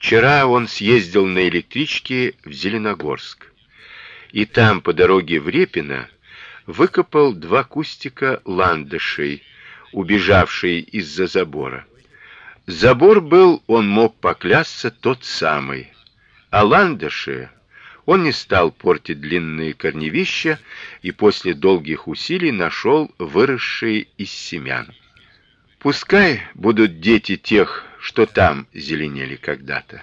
Вчера он съездил на электричке в Зеленогорск. И там по дороге в Репино выкопал два кустика ландышей, убежавшие из-за забора. Забор был, он мог поклясться, тот самый. А ландыши он не стал портить длинные корневища и после долгих усилий нашел выросшие из семян. Пускай будут дети тех, что там зеленели когда-то.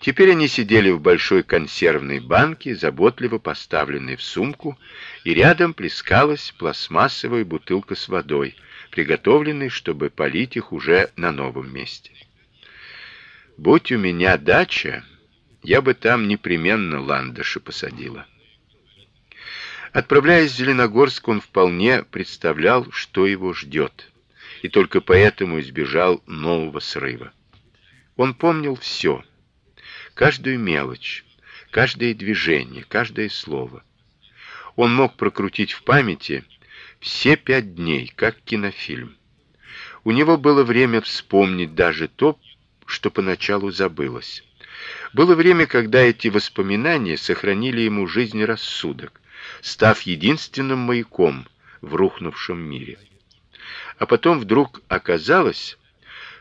Теперь они сидели в большой консервной банке, заботливо поставленной в сумку, и рядом плескалась пластмассовая бутылка с водой, приготовленной, чтобы полить их уже на новом месте. Будь у меня дача, я бы там непременно ландыши посадила. Отправляясь в Зеленогорск, он вполне представлял, что его ждет, и только поэтому избежал нового срыва. Он помнил все каждую мелочь, каждое движение, каждое слово. Он мог прокрутить в памяти все пять дней, как кинофильм. У него было время вспомнить даже то, что поначалу забылось. Было время, когда эти воспоминания сохранили ему жизнь и рассудок, став единственным маяком в рухнувшем мире. А потом вдруг оказалось,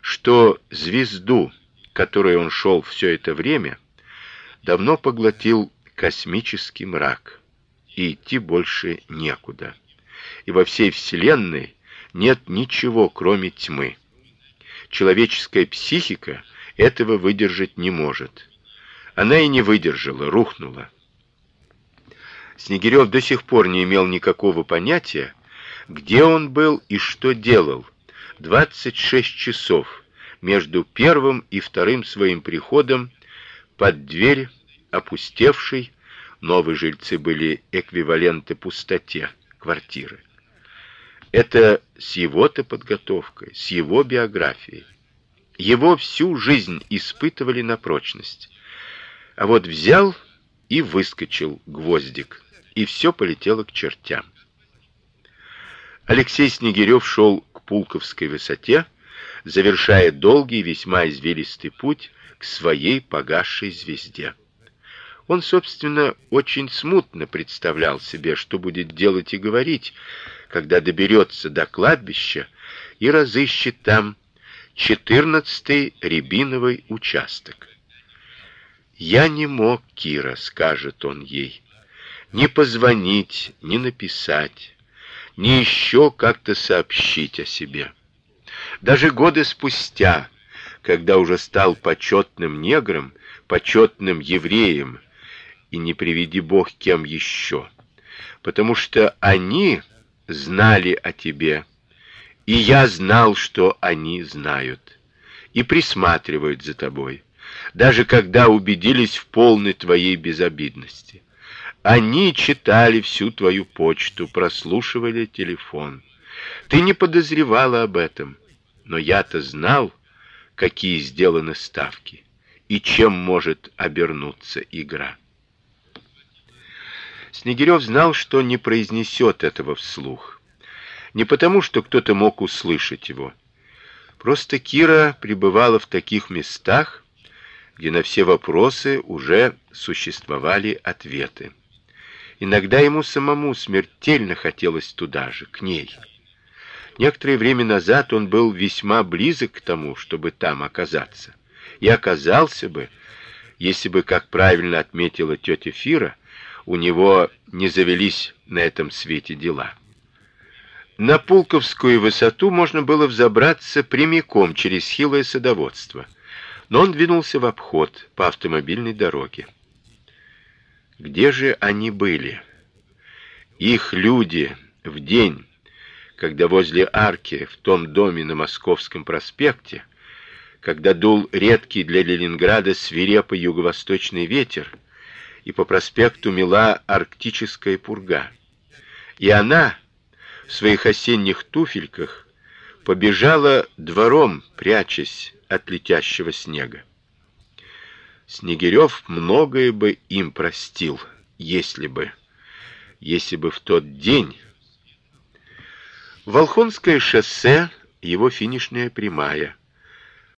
что звезду которой он шел все это время, давно поглотил космический мрак, и идти больше некуда. И во всей вселенной нет ничего, кроме тьмы. Человеческая психика этого выдержать не может. Она и не выдержала, рухнула. Снегирев до сих пор не имел никакого понятия, где он был и что делал. 26 часов между первым и вторым своим приходом под дверь опустевшей, новые жильцы были эквиваленты пустоте квартиры. Это с его-то подготовкой, с его биографией. Его всю жизнь испытывали на прочность. А вот взял и выскочил гвоздик, и все полетело к чертям. Алексей Снегирев шел к Пулковской высоте, завершая долгий, весьма извилистый путь к своей погасшей звезде. Он, собственно, очень смутно представлял себе, что будет делать и говорить, когда доберется до кладбища и разыщет там четырнадцатый рябиновый участок. Я не мог, Кира, скажет он ей, ни позвонить, ни написать, ни еще как-то сообщить о себе. Даже годы спустя, когда уже стал почетным негром, почетным евреем и не приведи Бог кем еще, потому что они знали о тебе, и я знал, что они знают и присматривают за тобой, даже когда убедились в полной твоей безобидности. Они читали всю твою почту, прослушивали телефон. Ты не подозревала об этом но я-то знал, какие сделаны ставки и чем может обернуться игра. Снегирев знал, что не произнесет этого вслух. Не потому, что кто-то мог услышать его. Просто Кира пребывала в таких местах, где на все вопросы уже существовали ответы. Иногда ему самому смертельно хотелось туда же, к ней. Некоторое время назад он был весьма близок к тому, чтобы там оказаться. И оказался бы, если бы, как правильно отметила тетя Фира, у него не завелись на этом свете дела. На Пулковскую высоту можно было взобраться прямиком через хилое садоводство, но он двинулся в обход по автомобильной дороге. Где же они были? Их люди в день когда возле арки в том доме на Московском проспекте, когда дул редкий для Ленинграда свирепый юго-восточный ветер, и по проспекту мела арктическая пурга. И она в своих осенних туфельках побежала двором, прячась от летящего снега. Снегирев многое бы им простил, если бы, если бы в тот день. Волхонское шоссе, его финишная прямая,